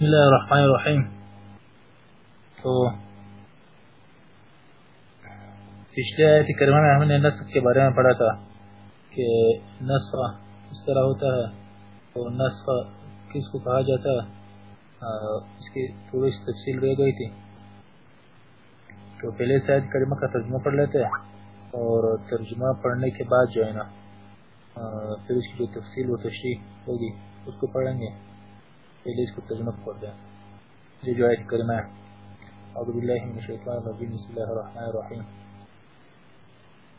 بسم اللہ الرحمن الرحیم تو پچھلے آیت کریمہ میں ہم نے نسخ کے بارے میں پڑھا تھا کہ نسخ اس طرح ہوتا ہے اور نسخ کس کو کہا جاتا ہے؟ اس کی تھوڑی سی تفصیل رہ گئی تھی۔ تو پہلے سے آیت کریمہ کا ترجمہ پڑھ لیتے ہیں اور ترجمہ پڑھنے کے بعد جو ہے نا پھر اس کی جو تفصیل و تشریح ہوگی، اس کو پڑھیں گے۔ پہلے اس کو ترجمہ پڑھ دیں۔ یہ جو آیت کریمہ ہے۔ اعوذ باللہ من الشیطان الرجیم۔ بسم اللہ الرحمن الرحیم۔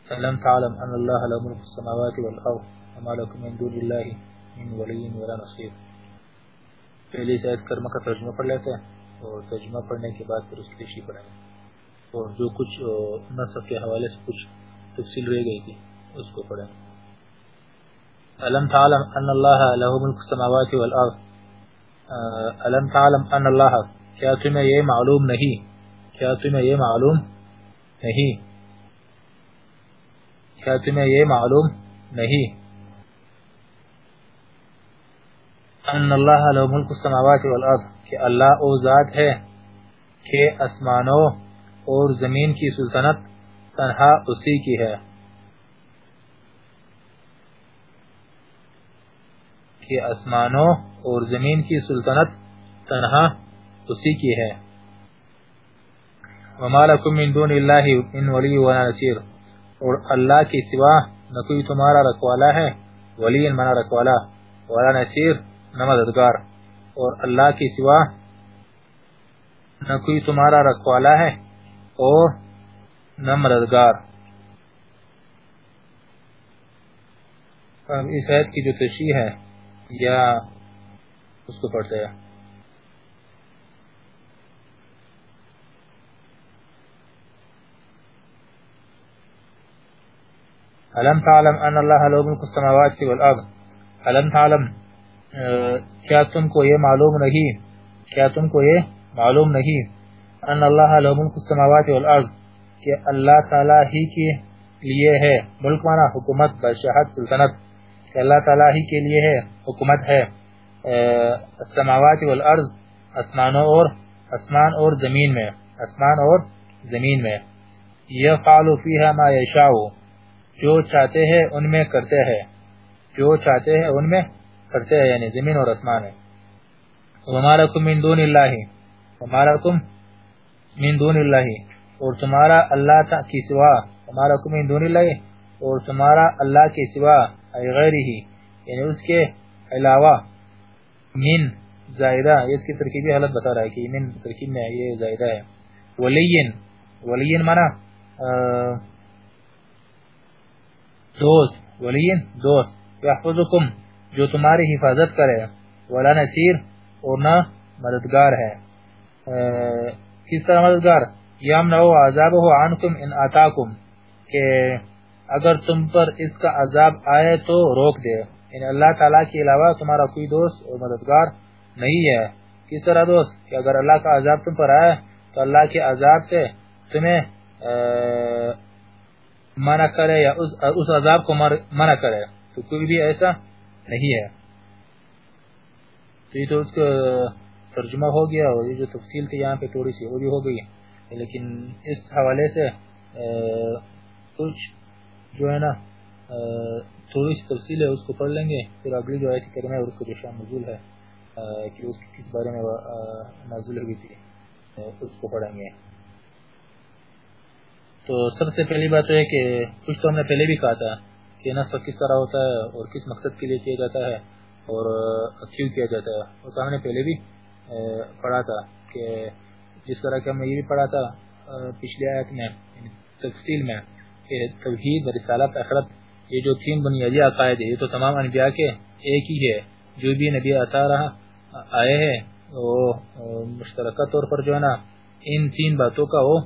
فلم تعلم ان اللہ له ملک السماوات والارض وما لكم من دون اللہ من ولی ولا نصیر پہلے اس آیت کریمہ کا ترجمہ پڑھ لیتے ہیں اور ترجمہ پڑھنے کے بعد پھر اس کی تشریح پڑھیں گے اور جو کچھ نصف کے حوالے سے کچھ تفصیل رہ گئی تھی، اس کو پڑھیں۔ الم تعلم ان اللہ له ملک السماوات والارض علم تعلم ان اللہ، کیا تمہیں یہ معلوم نہیں؟ کیا تمہیں یہ معلوم نہیں؟ کیا تمہیں یہ معلوم نہیں؟ ان اللہ له ملک السماوات والارض، کہ اللہ او ذات ہے، کہ اسمانوں اور زمین کی سلطنت تنہا اسی کی ہے۔ کہ اسمانوں اور زمین کی سلطنت تنہا اسی کی ہے۔ وَمَا لَكُم مِّن دُونِ اللَّهِ مِن وَلِيٍّ وَلَا نَصِيرٍ اور اللہ کے سوا نہ کوئی تمہارا رکھوالا ہے، ولی منا رکھوالا ولا نصیر نہ مددگار۔ اور اللہ کے سوا نہ کوئی تمہارا رکھوالا ہے اور نہ مددگار۔ اس آیت کی جو تشریح ہے یا اس کو پڑھتے ہیں۔ علم تعلم ان اللہ لو ملک السماوات والارض علم تعلم کیا تم کو یہ معلوم نہیں؟ کیا تم کو یہ معلوم نہیں؟ ان اللہ لو ملک السماوات والارض کہ اللہ تعالی ہی کے لیے ہے۔ ملک مانا حکومت، بادشاہت، سلطنت۔ کہ اللہ تعالی ہی کے لیے ہے، حکومت ہے۔ السماوات والارض اسمانوں اور اسمان اور زمین میں اسمان اور زمین میں۔ یفعل فیہا ما یشاء، جو چاہتے ہیں ان میں کرتے ہیں۔ جو چاہتے ہیں ان میں کرتے ہیں یعنی زمین اور اسمان ہے وما لکم من دون اللہ، وما لکم من دون اللہ، اور تمہارا اللہ کی سوا، وما لکم من دون اللہ، اور تمہارا اللہ کی سوا غیرہ یعنی اس کے علاوہ من زائدہ، یہ اس کی ترکیبی حالت بتا رہا ہے کہ من ترکیب میں یہ زائدہ ہے. ولین ولین مانا دوست ولین دوست، یحفظکم، جو تمہاری حفاظت کرے، ولا نصیر اور نہ مددگار ہے. کس طرح مددگار؟ یامنعو عذابہ عنکم ان آتاکم، کہ اگر تم پر اس کا عذاب آئے تو روک دے۔ یعنی اللہ تعالیٰ کے علاوہ تمہارا کوئی دوست اور مددگار نہیں ہے۔ کس طرح دوست؟ کہ اگر اللہ کا عذاب تم پر آئے تو اللہ کے عذاب سے تمہیں منع کرے یا اس عذاب کو منع کرے۔ تو کوئی بھی ایسا نہیں ہے۔ تو یہ تو اس کا ترجمہ ہو گیا اور یہ جو تفصیل تھی یہاں پہ تھوڑی سی وہ بھی ہو گئی۔ لیکن اس حوالے سے کچھ جو ہے نا تھوڑی سی تفصیل ہے اس کو پڑھ لیں گے، پھر اگلی جو آیت کرنا ہے، اس کو جو نزول ہے کہ اس کس بارے میں نازل ہوئی تھی اس کو پڑھیں گے۔ تو سب سے پہلی بات ہے کہ کچھ تو ہم نے پہلے بھی کہا تھا کہ نصف کس طرح ہوتا ہے اور کس مقصد کے لیے کیا جاتا ہے اور کیوں کیا جاتا ہے۔ وہ تو ہم نے پہلے بھی پڑھا تھا کہ جس طرح کہ ہم نے یہ بھی پڑھا تھا پچھلی آیت میں یعنی تفصیل میں کہ توحید رسالت اخرت یہ جو تین بنیادی عقائد ہے یہ تو تمام انبیاء کے ایک ہی ہے۔ جو بھی نبی عطا رہا، آئے ہیں، وہ مشترکہ طور پر جو ہے نا، ان تین باتوں کا وہ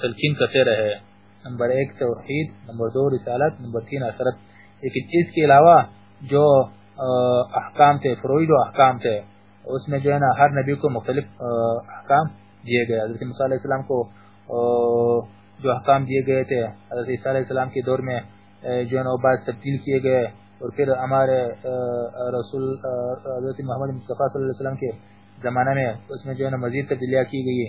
تلقین کرتے رہے۔ نمبر ایک، توحید، نمبر دو، رسالت، نمبر تین اثرت لیکن اس کے علاوہ جو احکام تھے، فروید و احکام تھے، اس میں جو ہے نا، ہر نبی کو مختلف احکام دیے گئے۔ حضرت علیہ السلام کو جو احکام دیے گئے تھے، حضرت عیسیٰ علیہ السلام کے دور میں جو ہے نا بعض تبدیل کیے گئے۔ اور پھر ہمارے رسول حضرت محمد مصطفیٰ صلی اللہ علیہ وسلم کے زمانہ میں اس میں جو ہے نا مزید تبدیلیاں کی گئی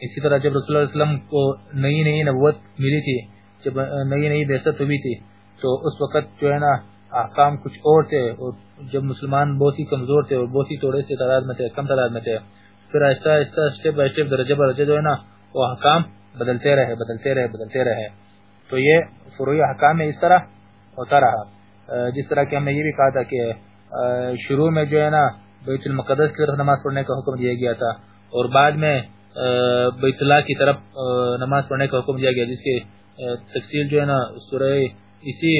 اسی طرح جب رسول اللہ علیہ وسلم کو نئی نئی نبوت ملی تھی، جب نئی نئی بحثت ہوئی تھی، تو اس وقت جو ہے نا احکام کچھ اور تھے۔ اور جب مسلمان بہت ہی کمزور تھے اور بہت ہی تھوڑے سے تعداد میں تھے، کم تعداد میں تھے، پھر آہستہ آہستہ اسٹیپ بائی اسٹیپ درجہ درجہ جو ہے نا وہ احکام بدلتے رہے بدلتے رہے بدلتے رہے۔ تو یہ فروعی احکام میں اس طرح ہوتا رہا۔ جس طرح کہ ہم نے یہ بھی کہا تھا کہ شروع میں جو ہے نا، بیت المقدس کی طرف نماز پڑھنے کا حکم دیا گیا تھا اور بعد میں بیت اللہ کی طرف نماز پڑھنے کا حکم دیا گیا، جس کی تفصیل جو ہے نا، سورہ اسی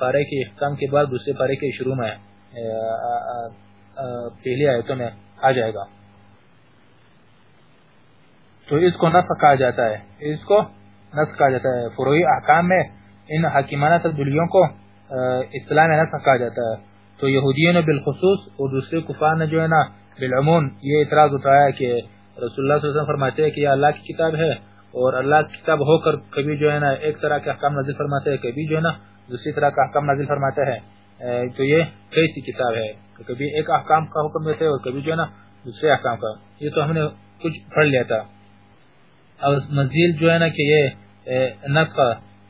پارے کے احکام کے بعد دوسرے پارے کے شروع میں پہلی آیتوں میں آ جائے گا۔ تو اس کو نسخ کہا جاتا ہے۔ اس کو نسخ کہا جاتا ہے۔ فروعی احکام میں ان حکیمانہ تبدیلیوں کو اسلام میں نسخ کہا جاتا ہے۔ تو یہودیوں نے بالخصوص اور دوسرے کفار نے جو ہے نا بالعموم یہ اعتراض اٹھایا کہ رسول اللہ صلی اللہ علیہ وسلم فرماتے ہیں کہ یہ اللہ کی کتاب ہے اور اللہ کی کتاب ہو کر کبھی جو ہے نا ایک طرح کے احکام نازل فرماتے ہیں، کبھی جو ہے نا دوسری طرح کا احکام نازل فرماتے ہیں۔ تو یہ کیسی کتاب ہے۔ کبھی ایک احکام کا حکم دیتے اور کبھی جو ہے نا دوسرے احکام کا۔ یہ تو ہم نے کچھ پڑھ لیا تھا۔ اب مزید جو ہے نا کہ یہ نسخ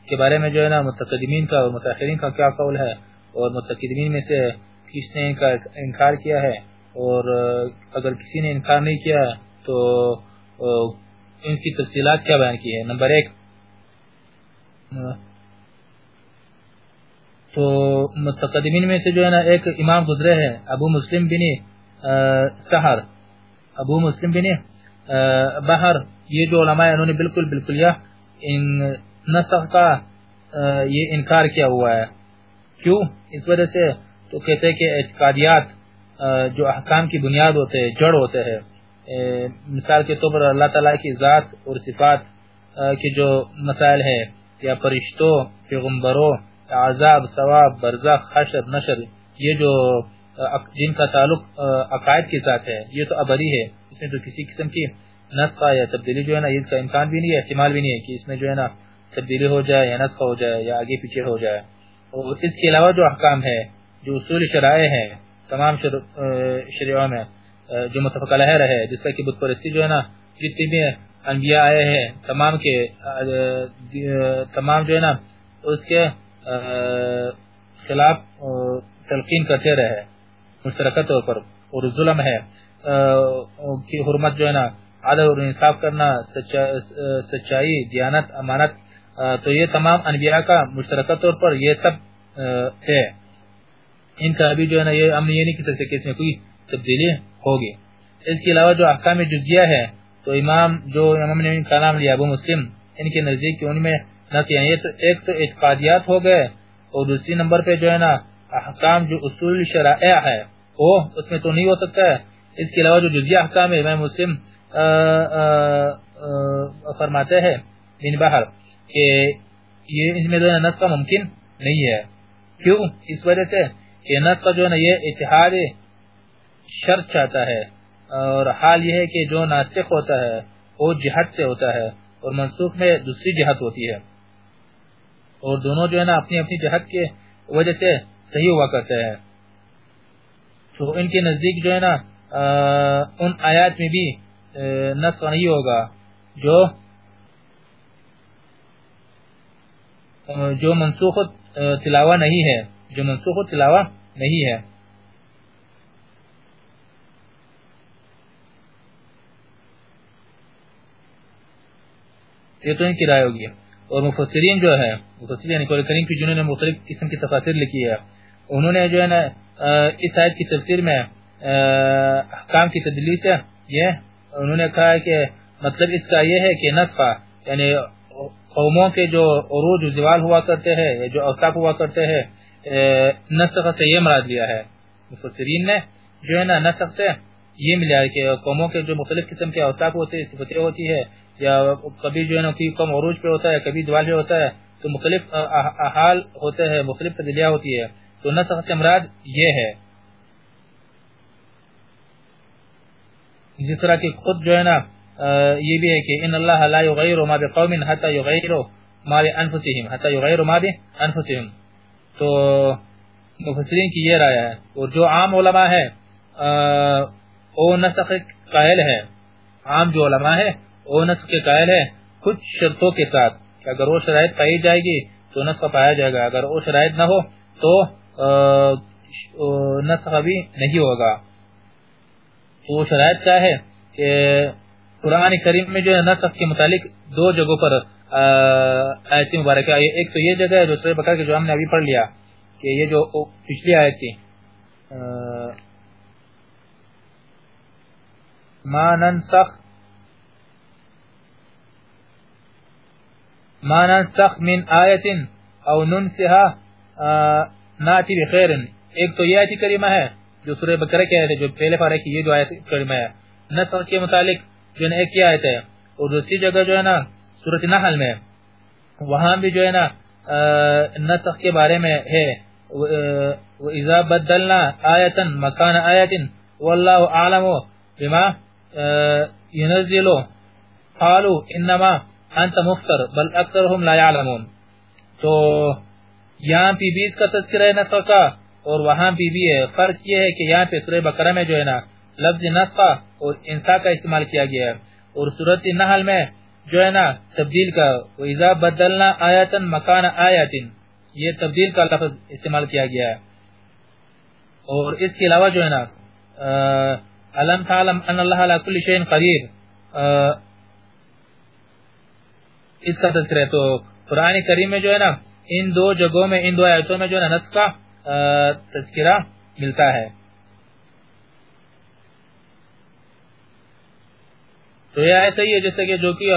کے بارے میں جو ہے نا متقدمین کا اور متاثرین کا کیا قول ہے؟ اور متقدمین میں سے کس نے ان کا انکار کیا ہے؟ اور اگر کسی نے انکار نہیں کیا تو ان کی تفصیلات کیا بیان کی ہے نمبر ایک۔ تو متقدمین میں سے جو ہے نا ایک امام گزرے ہیں، ابو مسلم بن سہر ابو مسلم بن بہر، یہ جو علماء انہوں نے بالکل بالکل ان نسخ کا یہ انکار کیا ہوا ہے۔ کیوں؟ اس وجہ سے تو کہتے ہیں کہ اعتقادیات جو احکام کی بنیاد ہوتے ہیں، جڑ ہوتے ہیں۔ مثال کے طور پر اللہ تعالیٰ کی ذات اور صفات کے جو مسائل ہے یا فرشتوں، پیغمبروں، عذاب، ثواب، برزخ، حشر، نشر، یہ جو جن کا تعلق عقائد کے ساتھ ہے، یہ تو ابری ہے، اس میں تو کسی قسم کی نسخہ یا تبدیلی جو ہے نا اس کا امکان بھی نہیں ہے، احتمال بھی نہیں ہے کہ اس میں جو ہے نا تبدیلی ہو جائے یا نسخہ ہو جائے یا آگے پیچھے ہو جائے۔ اور اس کے علاوہ جو احکام ہے جو اصول شرائع ہیں، تمام شریعوں میں جو متفق علیہ رہے، جس طرح کی بت پرستی جو ہے نا، جتنی بھی انبیاء آئے ہیں، تمام کے تمام جو ہے نا، اس کے خلاف تلقین کرتے رہے، مشترکہ طور پر، اور ظلم ہے کی حرمت جو ہے نا عدل اور انصاف کرنا سچائی، دیانت، امانت تو یہ تمام انبیاء کا مشترکہ طور پر یہ سب ہے۔ ان کا ابھی جو ہے نا، یہ ہم یہ نہیں کہہ سکتے کہ اس میں کوئی تبدیلی ہوگی۔ اس کے علاوہ جو احکام جزیہ ہے، تو امام جو امام نے ان کا نام لیا، ابو مسلم، ان کے نزدیک ان میں یعنی ایک تو اعتقادیات ہو گئے، اور دوسری نمبر پہ جو ہے نا، احکام جو اصول شرائع ہے، وہ اس میں تو نہیں ہو سکتا ہے۔ اس کے علاوہ جو جزیہ احکام ہے، امام مسلم فرماتے ہیں دن بہر کہ یہ ان میں جو ہے نسخہ ممکن نہیں ہے۔ کیوں؟ اس وجہ سے کہ نسخہ جو ہے نا یہ اتحاد شرط چاہتا ہے۔ اور حال یہ ہے کہ جو ناسخ ہوتا ہے، وہ جہت سے ہوتا ہے اور منسوخ میں دوسری جہت ہوتی ہے۔ اور دونوں جو ہے نا اپنی اپنی جہت کے وجہ سے صحیح ہوا کرتے ہیں۔ تو ان کے نزدیک جو ہے نا ان آیات میں بھی نسخ نہیں ہوگا۔ جو جو منسوخ تلاوہ نہیں ہے۔ جو منسوخ تلاوہ نہیں ہے۔ یہ تو ان کی رائے ہوگی۔ اور مفسرین جو ہے مفسرین یعنی قرآن کریم کی، جنہوں نے مختلف قسم کی تفاصر لکھی ہے، انہوں نے جو ہے نا اس آیت کی تفسیر میں احکام کی تدلیس ہے، یہ انہوں نے کہا کہ مطلب اس کا یہ ہے کہ نصفہ یعنی قوموں کے جو عروج و زوال ہوا کرتے ہیں جو اوصاف ہوا کرتے ہیں نسخ سے یہ مراد لیا ہے۔ مفسرین نے جو ہے نا نسخ سے یہ ملا ہے کہ قوموں کے جو مختلف قسم کے اوصاف ہوتے ہیں، صفتیں ہوتی ہے یا کبھی جو ہے نا کم عروج پہ ہوتا ہے، کبھی دوال پہ ہوتا ہے، تو مختلف احال ہوتے ہیں، مختلف تبدیلیاں ہوتی ہے۔ تو نسخ سے مراد یہ ہے۔ جس طرح کی خود جو ہے نا یہ بھی ہے کہ ان اللہ لا یغیر ما بقوم حتى یغیروا ما بانفسهم حتى یغیروا ما بانفسهم تو مفسرین کی یہ رائے ہے، اور جو عام علماء ہے او نسخ قائل ہے۔ عام جو علماء ہے، او نسخ کے قائل ہے۔ کچھ شرطوں کے ساتھ، کہ اگر وہ شرائط پائی جائے گی تو نسخ پایا جائے گا، اگر وہ شرائط نہ ہو تو نسخ بھی نہیں ہوگا۔ تو وہ شرائط کیا ہے کہ قرآن کریم میں جو ہے نسخ کے متعلق دو جگہوں پر آیتی مبارک آئی ایک تو یہ جگہ ہے، دوسرے بکر کے جو ہم نے ابھی پڑھ لیا کہ یہ جو پچھلی آیت تھی۔ ما ننسخ ما ننسخ من آیت او ننسها ناتی بخیر۔ ایک تو یہ آیتی کریمہ ہے جو سورہ بکرہ کے آیت ہے جو پہلے پارے کی یہ جو آیت کریمہ ہے نسخ کے متعلق جو ہے ایک یہ آیت ہے، اور دوسری جگہ جو ہے نا سورت نحل میں وہاں بھی جو ہے نا نسخ کے بارے میں ہے۔ وَإِذَا بَدَّلْنَا آیَةً مَكَانَ آیَةٍ وَاللَّهُ أَعْلَمُ بِمَا يُنَزِّلُ قَالُوا إِنَّمَا أَنْتَ مُفْتَرْ بَلْ أَكْتَرْهُمْ لَا يَعْلَمُونَ۔ تو یہاں پی بیس کا تذکرہ ہے نسخ کا اور وہاں پی بی ہے۔ فرق یہ ہے کہ یہاں پہ سورہ بقرہ میں جو ہے نا، لفظ نسخہ اور انسا کا استعمال کیا گیا ہے۔ اور سورت نحل میں جو ہے نا، تبدیل کا وَإِذَا بَدَّلْنَا آیَةً مَكَانَ آیَةٍ یہ تبدیل کا لفظ استعمال کیا گیا ہے۔ اور اس کے علاوہ جو ہے نا علم تعلم ان اللہ علی کل شیء قدیر۔ اس کا تذکرہ ہے۔ تو قرآن کریم میں جو ہے نا، ان دو جگہوں میں، ان دو آیتوں میں جو ہے نا نسخ تذکرہ ملتا ہے۔ تو یہ ایسا ہی ہے جیسے کہ جو کہ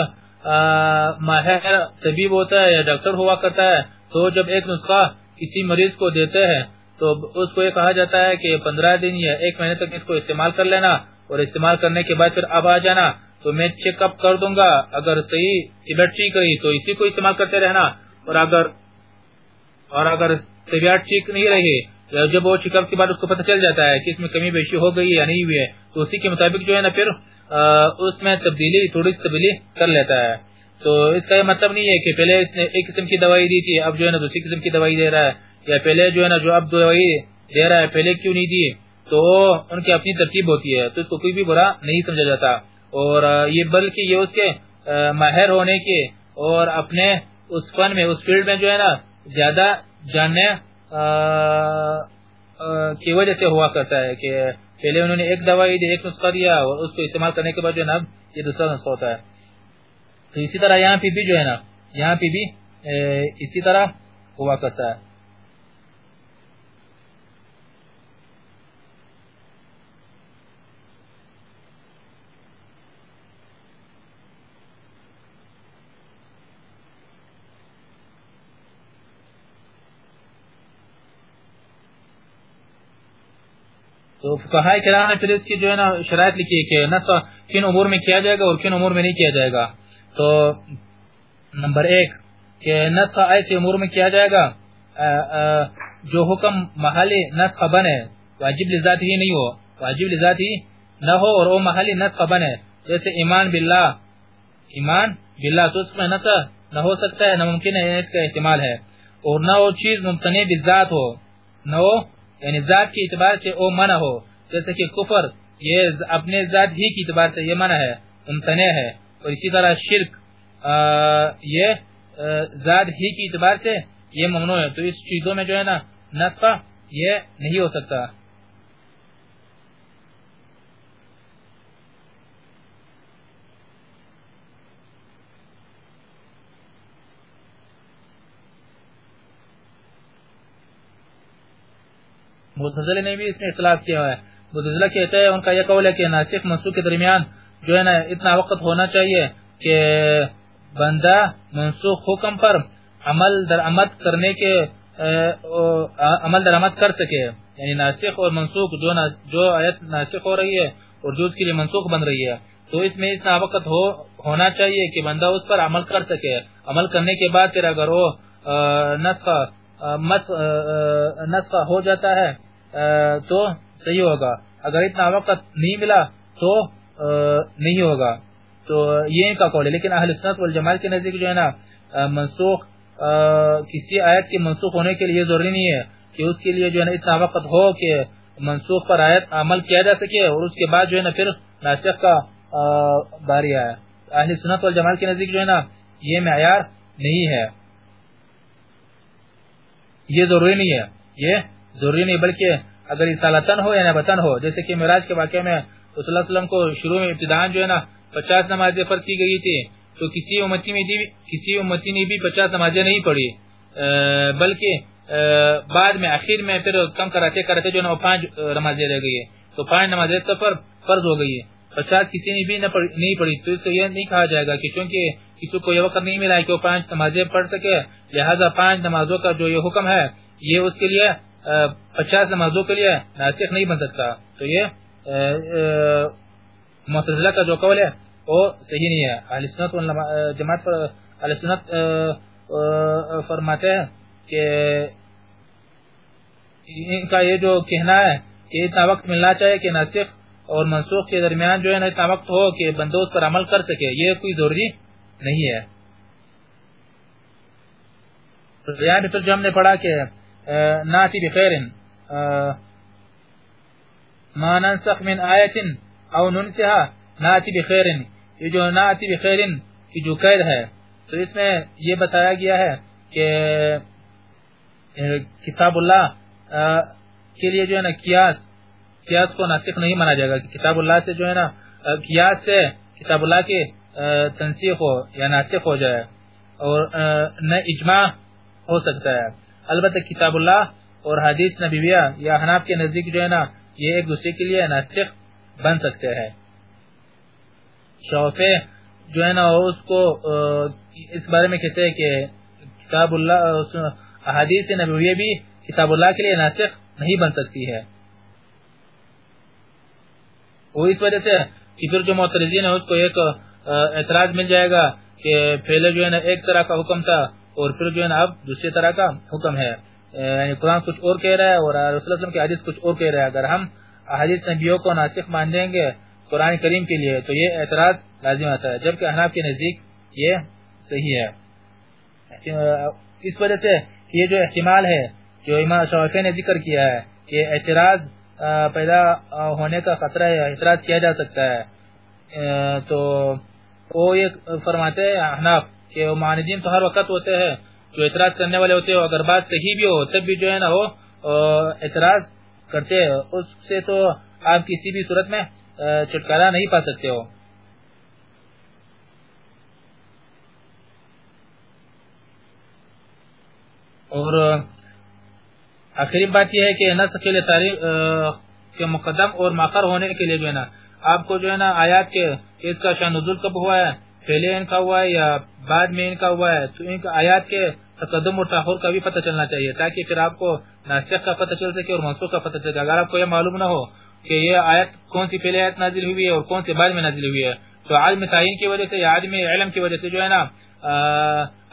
ماہر طبیب ہوتا ہے یا ڈاکٹر ہوا کرتا ہے، تو جب ایک نسخہ کسی مریض کو دیتے ہیں، تو اس کو یہ کہا جاتا ہے کہ پندرہ دن یا ایک مہینے تک اس کو استعمال کر لینا اور استعمال کرنے کے بعد پھر اب آ جانا، تو میں چیک اپ کر دوں گا۔ اگر صحیح طبیعت ٹھیک رہی تو اسی کو استعمال کرتے رہنا۔ اور اگر اور اگر طبیعت ٹھیک نہیں رہی جب وہ چیک اپ کے بعد اس کو پتہ چل جاتا ہے کہ اس میں کمی بیشی ہو گئی یا نہیں ہوئی ہے، تو اسی کے مطابق جو ہے نا پھر اس میں تبدیلی، تھوڑی تبدیلی کر لیتا ہے۔ تو اس کا یہ مطلب نہیں ہے کہ پہلے اس نے ایک قسم کی دوائی دی تھی، اب جو ہے نا دوسری قسم کی دوائی دے رہا ہے۔ یا پہلے جو ہے نا جو اب دوائی دے رہا ہے، پہلے کیوں نہیں دی؟ تو ان کی اپنی ترتیب ہوتی ہے، تو اس کو کوئی بھی برا نہیں سمجھا جاتا۔ اور یہ بلکہ یہ اس کے ماہر ہونے کے اور اپنے اس فن میں، اس فیلڈ میں جو ہے نا زیادہ جاننے کی وجہ سے ہوا کرتا ہے کہ پہلے انہوں نے ایک دوائی دی ایک نسخہ دیا اور اس کو استعمال کرنے کے بعد جو ہے نا، یہ دوسرا نسخہ ہوتا ہے۔ تو اسی طرح یہاں پہ بھی جو ہے نا، یہاں پہ بھی اسی طرح ہوا کرتا ہے۔ تو فقہائی کرام نے پھر اس کی جو ہے نا شرائط لکھی ہے کہ نسخ کن امور میں کیا جائے گا اور کن امور میں نہیں کیا جائے گا۔ تو نمبر ایک کہ نسخ ایسے امور میں کیا جائے گا جو حکم محلی نسخ بنے، واجب لذات ہی نہیں ہو، واجب لذات ہی نہ ہو اور وہ محلی نسخ بنے۔ جیسے ایمان باللہ ایمان باللہ، تو اس میں نسخ نہ ہو سکتا ہے نہ ممکن ہے، اس کا احتمال ہے۔ اور نہ وہ چیز ممتنع بالذات ہو، نہ وہ یعنی ذات کے اعتبار سے وہ منع ہو، جیسے کہ کفر، یہ اپنے ذات ہی کے اعتبار سے یہ منع ہے، ممتنع ہے، اور اسی طرح شرک یہ ذات ہی کی اعتبار سے یہ ممنوع ہے۔ تو اس چیزوں میں جو ہے نا، نصفہ یہ نہیں ہو سکتا۔ متزلہ نے بھی اس میں اطلاق کیا ہے۔ متزلہ کہتا ہے، ان کا یہ قول ہے کہ ناسخ منسوخ کے درمیان جو ہے نا، اتنا وقت ہونا چاہیے کہ بندہ منسوخ حکم پر عمل درآمد کرنے کے عمل درآمد کر سکے۔ یعنی ناسخ اور منسوخ جو جو آیت ناسخ ہو رہی ہے اور جو اس کے لیے منسوخ بن رہی ہے۔ تو اس میں اتنا وقت ہو، ہونا چاہیے کہ بندہ اس پر عمل کر سکے۔ عمل کرنے کے بعد پھر اگر وہ نسخ نسخ ہو جاتا ہے تو صحیح ہوگا۔ اگر اتنا وقت نہیں ملا تو نہیں ہوگا۔ تو یہ ان کا قول ہے۔ لیکن اہل سنت والجمال کے نزدیک جو ہے نا منسوخ کسی آیت کے منسوخ ہونے کے لیے ضروری نہیں ہے کہ اس کے لیے جو ہے نا اتنا وقت ہو کہ منسوخ پر آیت عمل کیا جا سکے اور اس کے بعد جو ہے نا پھر ناسخ کا باری آیا اہل سنت والجمال کے نزدیک جو ہے نا یہ معیار نہیں ہے۔ یہ ضروری نہیں ہے۔ یہ ضروری نہیں، بلکہ اگر اصالتن ہو یا نبتن ہو، جیسے کہ معراج کے واقعے میں صلی اللہ علیہ وسلم کو شروع میں ابتدان جو ہے نا، پچاس نمازیں فرض کی گئی تھی، تو کسی امتی میں کسی امتی نے بھی پچاس نمازیں نہیں پڑھی۔ بلکہ بعد میں آخر میں پھر کم کراتے کراتے جو نا پانچ نمازیں رہ گئی۔ تو پانچ نمازیں تو پر فرض ہو گئی۔ پچاس کسی نے بھی نہیں پڑھی، تو اس کو یہ نہیں کہا جائے گا کہ چونکہ کسی کو یہ وقت نہیں ملا ہے کہ وہ پانچ نمازیں پڑھ سکے، لہذا پانچ نمازوں کا جو یہ حکم ہے، یہ اس کے لیے پچاس نمازوں کے لیے ناسخ نہیں بن سکتا۔ تو یہ معتزلہ کا جو قول ہے، وہ صحیح نہیں ہے۔ اہل سنت جماعت پر اہل سنت فرماتے ہیں کہ ان کا یہ جو کہنا ہے کہ اتنا وقت ملنا چاہیے کہ ناسخ اور منسوخ کے درمیان جو ہے نا، اتنا وقت ہو کہ بندوز پر عمل کر سکے، یہ کوئی ضروری نہیں ہے۔ یہاں جو جی ہم نے پڑھا کہ ناتی بخیر ما ننسخ من آیت او ننسها ناتی بخیر یہ جو ناتی بخیر کی جو قید ہے. تو اس میں یہ بتایا گیا ہے کہ کتاب اللہ کے لیے جو ہے نا کیاس کیاس کو ناسخ نہیں مانا جائے گا کتاب اللہ سے جو ہے نا کیاس سے کتاب اللہ کے تنسیخ ہو یا ناسخ ہو جائے اور نہ اجماع ہو سکتا ہے۔ البتہ کتاب اللہ اور حدیث نبیویہ یا حناب کے نزدیک جو ہے نا، یہ ایک دوسرے کے لیے ناسخ بن سکتے ہیں۔ شوفے جو ہے نا، اس کو اس بارے میں کہتے ہیں کہ کتاب اللہ حدیث نبیویہ بھی کتاب اللہ کے لیے ناسخ نہیں بن سکتی ہے۔ وہ اس وجہ سے کہ پھر جو معترضین ہے اس کو ایک اعتراض مل جائے گا کہ پہلے جو ہے نا، ایک طرح کا حکم تھا۔ اور پھر جو ہے نا اب دوسری طرح کا حکم ہے۔ یعنی قرآن کچھ اور کہہ رہا ہے اور رسول اللہ علیہ وسلم کی حدیث کچھ اور کہہ رہا ہے۔ اگر ہم حدیث نبیوں کو ناسخ مان دیں گے قرآن کریم کے لیے تو یہ اعتراض لازم آتا ہے، جبکہ احناف کے نزدیک یہ صحیح ہے۔ اس وجہ سے یہ جو احتمال ہے، جو امام شوافی نے ذکر کیا ہے، کہ اعتراض پیدا ہونے کا خطرہ ہے، اعتراض کیا جا سکتا ہے۔ تو وہ یہ فرماتے ہیں احناف۔ کہ وہ معاندین تو ہر وقت ہوتے ہیں، جو اعتراض کرنے والے ہوتے ہیں اگر بات صحیح بھی ہو، تب بھی جو ہے نا وہ اعتراض کرتے ہیں۔ اس سے تو آپ کسی بھی صورت میں چھٹکارا نہیں پا سکتے ہو۔ اور آخری بات یہ ہے کہ نسخ کے لیے تاریخ کے مقدم اور ماخر ہونے کے لیے جو ہے نا۔ آپ کو جو ہے نا آیات کے اس کا شان نزول کب ہوا ہے پہلے ان کا ہوا ہے یا بعد میں ان کا ہوا ہے، تو ان کا آیات کے تقدم اور تاخر کا بھی پتہ چلنا چاہیے تاکہ پھر آپ کو ناسخ کا پتہ چل سکے اور منسوخ کا پتہ چل سکے۔ اگر آپ کو یہ معلوم نہ ہو کہ یہ آیت کون سی پہلے آیت نازل ہوئی ہے اور کون سی بعد میں نازل ہوئی ہے، تو عالم تعین کی وجہ سے یا عالم علم کی وجہ سے جو ہے نا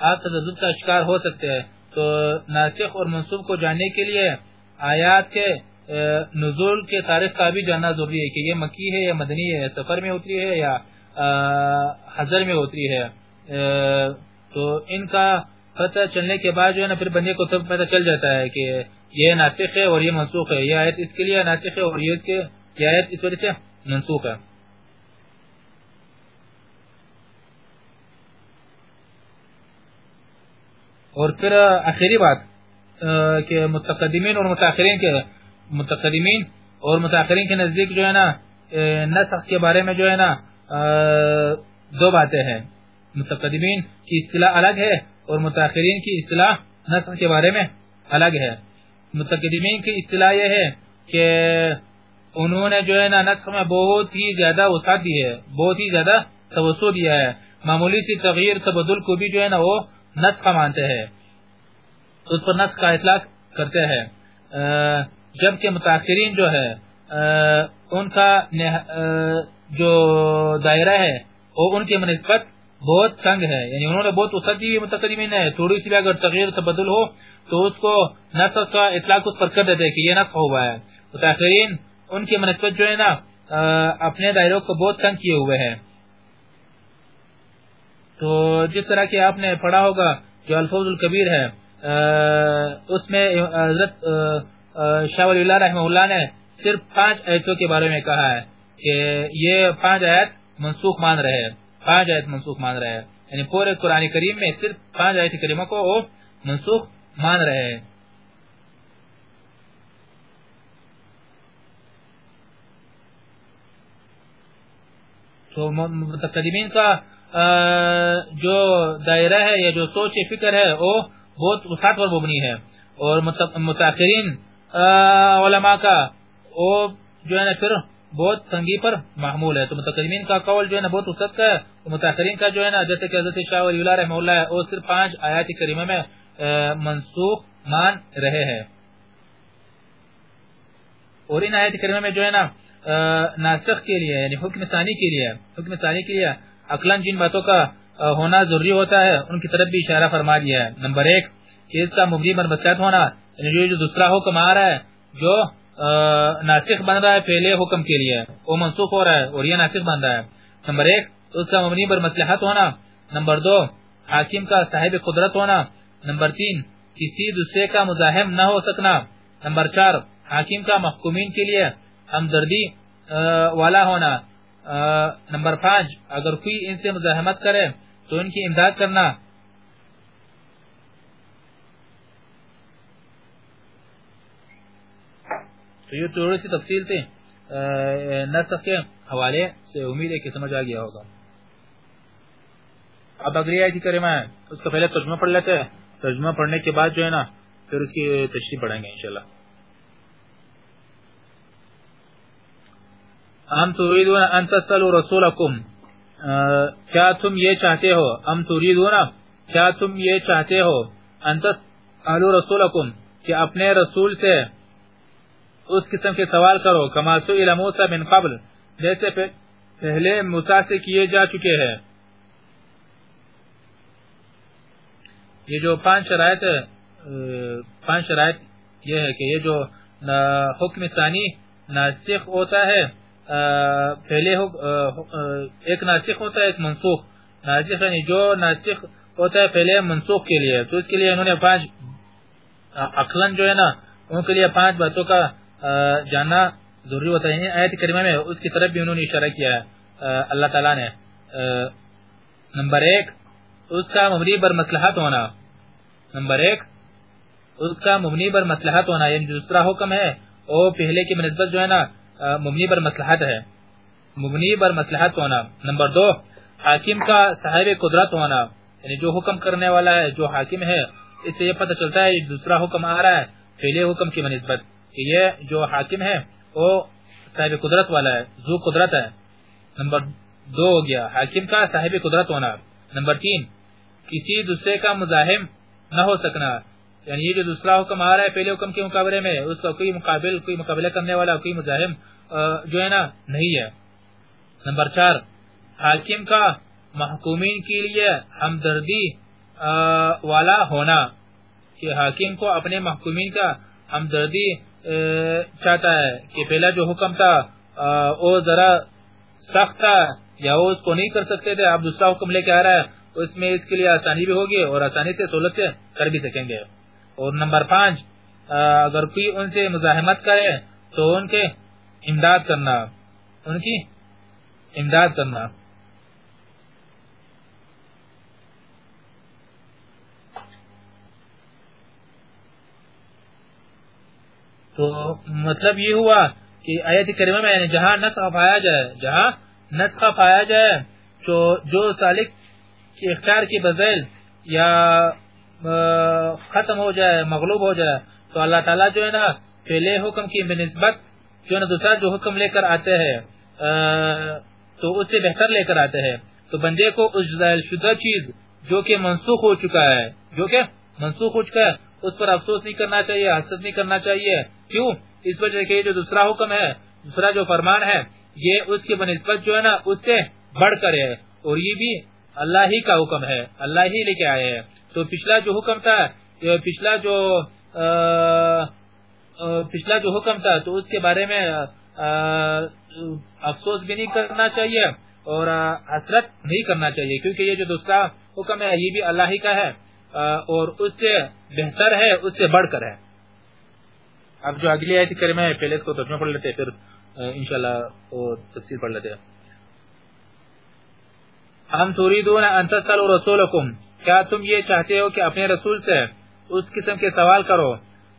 آپ تجدد کا شکار ہو سکتے ہیں۔ تو ناسخ اور منسوخ کو جاننے کے لیے آیات کے نزول کے تاریخ کا بھی جاننا ضروری ہے کہ یہ مکی ہے یا مدنی ہے سفر میں اتری ہے یا حضر میں اتری ہے۔ تو ان کا پتہ چلنے کے بعد جو ہے نا، پھر بندے کو سب پتہ چل جاتا ہے کہ یہ ناسخ ہے اور یہ منسوخ ہے۔ یہ آیت اس کے لیے ناسخ ہے اور یہ آیت اس وجہ سے منسوخ ہے۔ اور پھر آخری بات کہ متقدمین اور متاخرین کے، متقدمین اور متاخرین کے نزدیک جو ہے نا نسخ کے بارے میں جو ہے نا دو باتیں ہیں۔ متقدمین کی اصطلاح الگ ہے اور متاخرین کی اصطلاح نسخ کے بارے میں الگ ہے۔ متقدمین کی اصطلاح یہ ہے کہ انہوں نے جو ہے نا نسخ میں بہت ہی زیادہ وسعت دی ہے، بہت ہی زیادہ توسع دیا ہے۔ معمولی سی تغیر تبدل کو بھی جو ہے نا وہ نسخ مانتے ہیں۔ اس پر نسخ کا اطلاق کرتے ہیں۔ جبکہ متاثرین جو ہے ان کا جو دائرہ ہے، وہ ان کی منسبت بہت تنگ ہے۔ یعنی انہوں نے بہت وسعت دی متقدمین ہے۔ تھوڑی سی بھی اگر تغیر تبدل ہو، تو اس کو نسخ کا اطلاق اس پر کر دیتے ہیں کہ یہ نسخ ہوا ہے۔ متاثرین ان کی منسبت جو ہے نا اپنے دائروں کو بہت تنگ کیے ہوئے ہیں۔ تو جس طرح کہ آپ نے پڑھا ہوگا جو الفوظ القبیر ہے اس میں حضرت شاہ ولی اللہ رحمہ اللہ نے صرف پانچ ایتوں کے بارے میں کہا ہے۔ کہ یہ پانچ آیت منسوخ مان رہے ہیں۔ پانچ آیت منسوخ مان رہے ہیں۔ یعنی پورے قرآن کریم میں صرف پانچ آیت کریمہ کو وہ منسوخ مان رہے ہیں۔ تو متقدمین کا جو دائرہ ہے یا جو سوچ فکر ہے، وہ بہت وسعت پر مبنی ہے۔ اور متاخرین علماء کا، وہ جو ہے نا پھر بہت تنگی پر محمول ہے۔ تو متقدمین کا قول جو ہے نا بہت وسعت کا ہے۔ متاخرین کا جو ہے نا جیسے کہ حضرت شاہ ولی اللہ رحمہ اللہ ہے، وہ صرف پانچ آیات کریمہ میں منسوخ مان رہے ہیں۔ اور ان آیات کریمہ میں جو ہے نا ناسخ کے لیے یعنی حکم ثانی کے لیے، حکم ثانی کے لیے اقلان جن باتوں کا ہونا ضروری ہوتا ہے، ان کی طرف بھی اشارہ فرما دیا ہے۔ نمبر ایک، کہ اس کا مبنی بر ہونا یعنی جو دوسرا حکم آ رہا ہے، جو ناسخ بن رہا ہے پہلے حکم کے لیے۔ وہ منسوخ ہو رہا ہے اور یہ ناسخ بن رہا ہے۔ نمبر ایک، اس کا مبنی بر مسلحت ہونا۔ نمبر دو، حاکم کا صاحب قدرت ہونا۔ نمبر تین، کسی دوسرے کا مزاحم نہ ہو سکنا۔ نمبر چار، حاکم کا محکومین کے لیے ہمدردی والا ہونا۔ نمبر پانچ، اگر کوئی ان سے مزاحمت کرے تو ان کی امداد کرنا۔ تو یہ تھوڑی سی تفصیل تھی نصف کے حوالے سے امید ہے کہ سمجھ آ گیا ہوگا۔ اب اگلی آیت کریمہ ہے اس کا پہلے ترجمہ پڑھ لیتے ہیں۔ ترجمہ پڑھنے کے بعد جو ہے نا، پھر اس کی تشریح پڑھیں گے انشاءاللہ۔ ام تريدون ان تسلوا رسولكم کیا تم یہ چاہتے ہو؟ ام تريدون، کیا تم یہ چاہتے ہو؟ ان تسلوا رسولكم کہ اپنے رسول سے اس قسم کے سوال کرو، کما سئل موسی من قبل۔ جیسے پہلے موسی سے کیے جا چکے ہیں۔ یہ جو پانچ شرائط پانچ شرائط یہ ہے کہ یہ جو حکم ثانی ناسخ ہوتا ہے پہلے ایک ناسخ ہوتا ہے، ایک منسوخ۔ ناسخ یعنی جو ناسخ ہوتا ہے پہلے منسوخ کے لیے۔ تو اس کے لیے انہوں نے پانچ اقلن جو ہے نا، ان کے لیے پانچ باتوں کا جاننا ضروری ہوتا ہے۔ یعنی آیت کریمہ میں اس کی طرف بھی انہوں نے اشارہ کیا ہے۔ اللہ تعالیٰ نے نمبر ایک، اس کا مبنی بر مسلحت ہونا۔ نمبر ایک، اس کا مبنی بر مسلحت ہونا۔ یعنی دوسرا حکم ہے، وہ پہلے کی منسبت جو ہے نا مبنی بر مسلحت ہے۔ مبنی بر مسلحت ہونا۔ نمبر دو، حاکم کا صاحب قدرت ہونا۔ یعنی جو حکم کرنے والا ہے، جو حاکم ہے، اس سے یہ پتہ چلتا ہے دوسرا حکم آ رہا ہے، پہلے حکم کی منسبت یہ جو حاکم ہے وہ صاحب قدرت والا ہے، ذو قدرت ہے۔ نمبر دو ہو گیا، حاکم کا صاحب قدرت ہونا۔ نمبر تین، کسی دوسرے کا مزاحم نہ ہو سکنا۔ یعنی یہ جو دوسرا حکم آ رہا ہے پہلے حکم کے مقابلے میں، اس کا کوئی مقابل، کوئی مقابلہ کرنے والا، کوئی مزاحم جو ہے نا، نہیں ہے۔ نمبر چار، حاکم کا محکومین کے لیے ہمدردی والا ہونا۔ کہ حاکم کو اپنے محکومین کا ہمدردی چاہتا ہے کہ پہلا جو حکم تھا وہ ذرا سخت تھا یا وہ اس کو نہیں کر سکتے تھے، اب دوسرا حکم لے کے آ رہا ہے اس میں اس کے لیے آسانی بھی ہوگی اور آسانی سے سہولت سے کر بھی سکیں گے۔ اور نمبر پانچ اگر کوئی ان سے مزاحمت کرے تو ان کے امداد کرنا، ان کی امداد کرنا۔ تو مطلب یہ ہوا کہ آیت کریمہ میں یعنی جہاں نسخہ پایا جائے، جہاں نسخہ پایا جائے، تو جو سالک کی اختیار کی بذیل یا ختم ہو جائے، مغلوب ہو جائے، تو اللہ تعالیٰ جو ہے نا، پہلے حکم کی بنسبت جو ہے نا، دوسرا جو حکم لے کر آتے ہیں تو اس سے بہتر لے کر آتے ہیں۔ تو بندے کو اس شدہ چیز جو کہ منسوخ ہو چکا ہے، جو کہ منسوخ ہو چکا ہے اس پر افسوس نہیں کرنا چاہیے، حسد نہیں کرنا چاہیے۔ کیوں؟ اس وجہ کہ جو دوسرا حکم ہے، دوسرا جو فرمان ہے، یہ اس کی بنسبت جو ہے نا، اس سے بڑھ کر ہے۔ اور یہ بھی اللہ ہی کا حکم ہے، اللہ ہی لے کے آئے ہیں۔ تو پچھلا جو حکم تھا پچھلا جو پچھلا جو حکم تھا، تو اس کے بارے میں افسوس بھی نہیں کرنا چاہیے اور حسرت نہیں کرنا چاہیے۔ کیونکہ یہ جو دوسرا حکم ہے، یہ بھی اللہ ہی کا ہے۔ اور اس سے بہتر ہے، اس سے بڑھ کر ہے۔ اب جو اگلی آیت کریمہ ہے، پہلے اس کو ترجمہ پڑھ لیتے ہیں پھر انشاءاللہ وہ تفسیر پڑھ لیتے۔ ہیں ہم تريدون ان تسالوا رسولكم کیا تم یہ چاہتے ہو کہ اپنے رسول سے اس قسم کے سوال کرو؟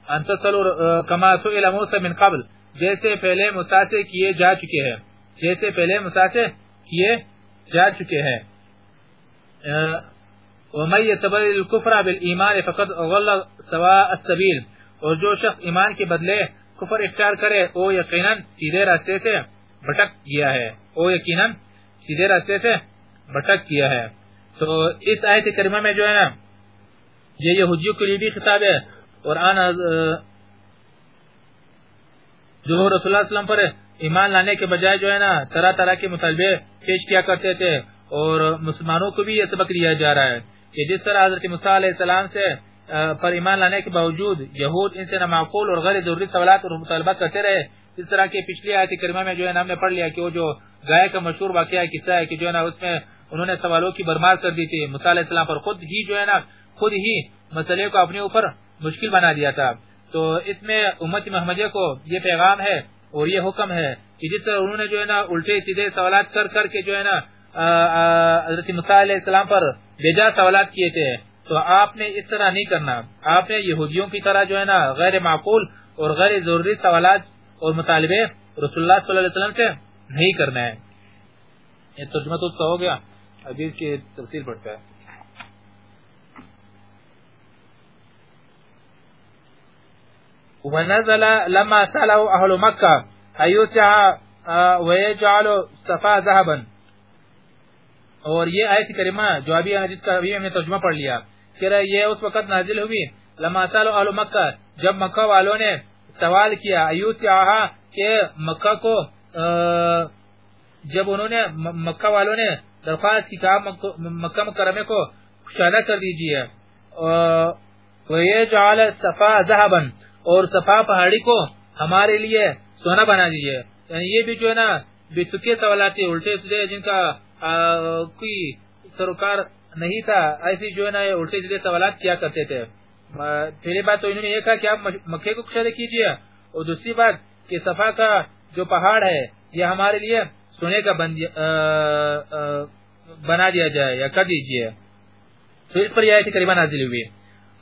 ان تسالوا كما سئل موسى من قبل۔ جیسے پہلے موسی سے کیے جا چکے ہیں۔ جیسے پہلے موسی سے کیے جا چکے ہیں۔ ومن يتبدل الكفر بالایمان فقد ضل سواء السبيل اور جو شخص ایمان کے بدلے کفر اختیار کرے وہ یقینا سیدھے راستے سے بھٹک گیا ہے۔ وہ یقینا سیدھے راستے سے بھٹک کیا ہے۔ تو اس آیت کریمہ میں جو ہے نا، یہ یہودیوں کے لیے بھی خطاب ہے۔ اور آنا جو رسول اللہ علیہ وسلم پر ایمان لانے کے بجائے جو ہے نا، طرح طرح کے مطالبے پیش کیا کرتے تھے۔ اور مسلمانوں کو بھی یہ سبق دیا جا رہا ہے۔ کہ جس طرح حضرت مصع علیہ السلام سے پر ایمان لانے کے باوجود یہود ان سے نامعقول اور غیر ضروری سوالات اور مطالبات کرتے رہے، اس طرح کے پچھلی آیت کریمہ میں جو ہے نا ہم نے پڑھ لیا کہ وہ جو گائے کا مشہور واقعہ قصہ ہے کہ جو ہے نا اس میں انہوں نے سوالوں کی برمار کر دی تھی۔ علیہ السلام پر خود ہی جو ہے نا، خود ہی مسئلے کو اپنے اوپر مشکل بنا دیا تھا۔ تو اس میں امت محمدیہ کو یہ پیغام ہے اور یہ حکم ہے کہ جس طرح انہوں نے جو ہے نا الٹے سیدھے سوالات کر کر کے جو ہے نا حضرت علیہ السلام پر بیجا سوالات کیے تھے۔ تو آپ نے اس طرح نہیں کرنا۔ آپ نے یہودیوں کی طرح جو ہے نا غیر معقول اور غیر ضروری سوالات اور مطالبے رسول اللہ صلی اللہ علیہ وسلم سے نہیں کرنا ہے یہ ترجمہ تو ہو گیا۔ حدیث کی تفصیل پڑتا ہے ونزل لما سأله أهل مكة أيوسع ويجعل صفا ذهبا۔ اور یہ آیت کریمہ جو ابھی حدیث کا ابھی ہم نے ترجمہ پڑھ لیا کہ یہ اس وقت نازل ہوئی۔ لما سأله أهل مکہ، جب مکہ والوں نے سوال کیا ایوسعها کہ مکہ کو جب انہوں نے مکہ والوں نے درخواست کی، کہا، مکہ مکرمے کو شادہ کر دیجیے۔ وَيَجْعَلَ صَفَا ذَهَبًا، اور صفا پہاڑی کو ہمارے لیے سونا بنا دیجیے۔ یعنی یہ بھی جو ہے نا، بے تکے سوالات الٹے سیدھے جن کا کوئی سروکار نہیں تھا، ایسی جو ہے نا الٹے سیدھے سوالات کیا کرتے تھے۔ پہلی بات تو انہوں نے یہ کہا کہ آپ مکے کو کشادہ کیجیے اور دوسری بات کہ صفا کا جو پہاڑ ہے، یہ ہمارے لیے سونے کا بنا دیا جائے یا کر دیجیے تو اس پر یہ آیت قریبا نازل ہوئی۔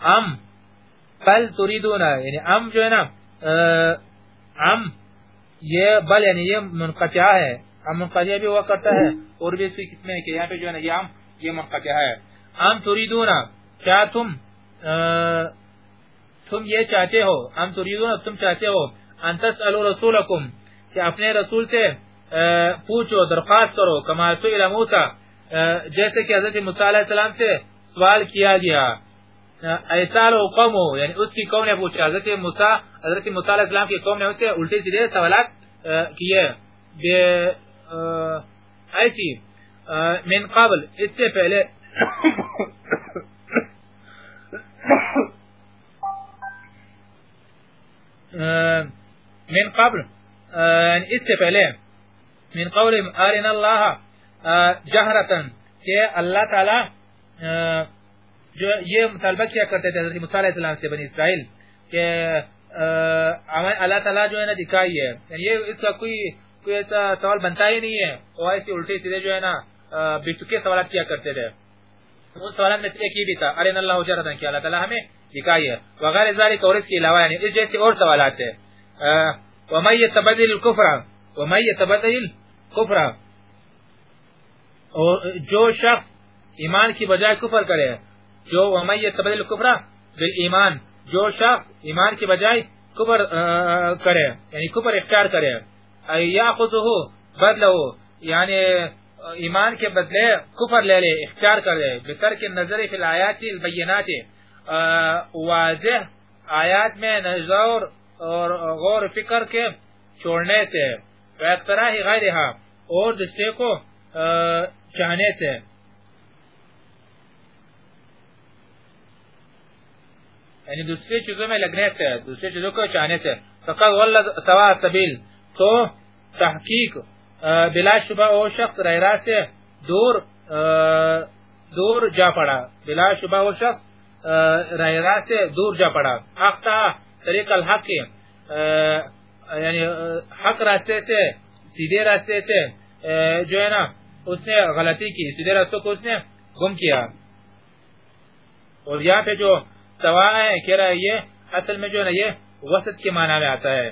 ام بل تریدونا یعنی ام جو ہے نا ام یہ بل یعنی یہ منقطع ہے۔ ام منقطع بھی ہوا کرتا ہے اور بھی اسی قسم ہے کہ یہاں پہ جو ہے نا یہ ام یہ منقطع ہے۔ ام تریدونا کیا تم تم یہ چاہتے ہو؟ ام تریدونا تم چاہتے ہو؟ انتس الو رسولکم، کہ اپنے رسول سے پوچھو، درخواست کرو۔ کما سئل موسی جیسے کہ حضرت موسی علیہ السلام سے سوال کیا گیا۔ ایسال قوم یعنی اس کی قوم نے پوچھا۔ حضرت موسی حضرت موسی علیہ السلام کی قوم نے اس سے الٹے سیدھے سوالات کیے۔ ایسی من قبل، اس سے پہلے۔ من قبل یعنی اس سے پہلے۔ من قول آرنا اللہ جہرتن کہ اللہ تعالی جو یہ مطالبہ کیا کرتے تھے، حضرت موسیٰ علیہ السلام سے بنی اسرائیل، کہ اللہ تعالیٰ جو ہے نا دکھائی ہے۔ یعنی یہ اس کا کوئی کوئی ایسا سوال بنتا ہی نہیں ہے۔ وہ ایسی الٹے سیدھے جو ہے نا بے سوالات کیا کرتے تھے۔ ان سوالات میں ایک ہی بھی تھا۔ ارے اللہ جہرتن کہ اللہ تعالیٰ ہمیں دکھائی ہے۔ وغیر ذالک اور اس کے علاوہ یعنی اس جیسے اور سوالات ہیں وَمَن يَتَبَدِلِ الْكُفْرَ، وَمَن يَتَبَدِلِ کفر اور جو شخص ایمان کی بجائے کفر کرے، جو ومی تبدل کفر بالایمان جو شخص ایمان کی بجائے کفر کرے یعنی کفر اختیار کرے۔ یاخذه بدلہ یعنی ایمان کے بدلے کفر لے لے، اختیار کرے بتر کے نظر فی الایات البینات. واضح آیات میں نظر اور غور فکر کے چھوڑنے سے فیقتراہ غیرہا اور دوسرے کو چاہنے سے. یعنی دوسری چیزوں میں لگنے سے، دوسری چیزوں کو چاہنے سے. فقط واللہ سوا سبیل. تو تحقیق بلا شبہ او شخص رہ سے دور دور جا پڑا۔ بلا شبہ او شخص رہ سے دور جا پڑا۔ اختا طریق الحق یعنی حق راستے سے سیدھے راستے سے جو ہے نا، اس نے غلطی کی، سیدھے راستوں کو اس نے گم کیا۔ اور یہاں پہ جو سوا ہے، کہہ رہا ہے، یہ اصل میں جو ہے نا، یہ وسط کے معنی میں آتا ہے۔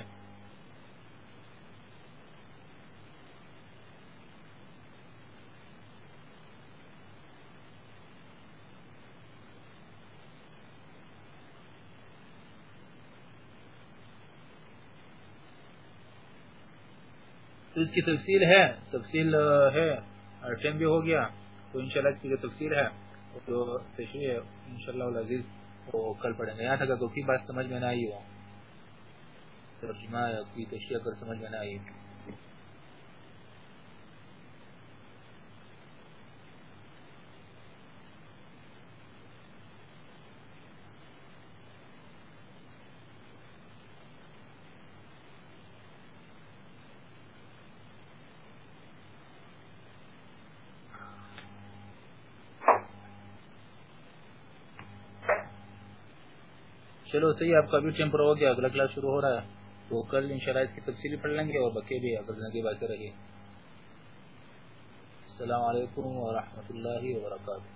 تو اس کی تفصیل ہے تفصیل ہے۔ ٹائم بھی ہو گیا، تو انشاءاللہ اس کی جو تفصیل ہے جو تشریح ہے۔ انشاءاللہ العزیز، وہ کل پڑھیں گے۔ یہاں تک اگر کوئی بات سمجھ میں نہ آئی ہو، ترجمہ کی تشریح اگر سمجھ میں نہ آئی چلو صحیح آپ کا بھی ٹیمپر ہو گیا، اگلا کلاس شروع ہو رہا ہے۔ تو کل انشاءاللہ اس کی تفصیلی پڑھ لیں گے اور بکے بھی اگر زندگی باتیں رہیے السلام علیکم ورحمۃ اللہ وبرکاتہ۔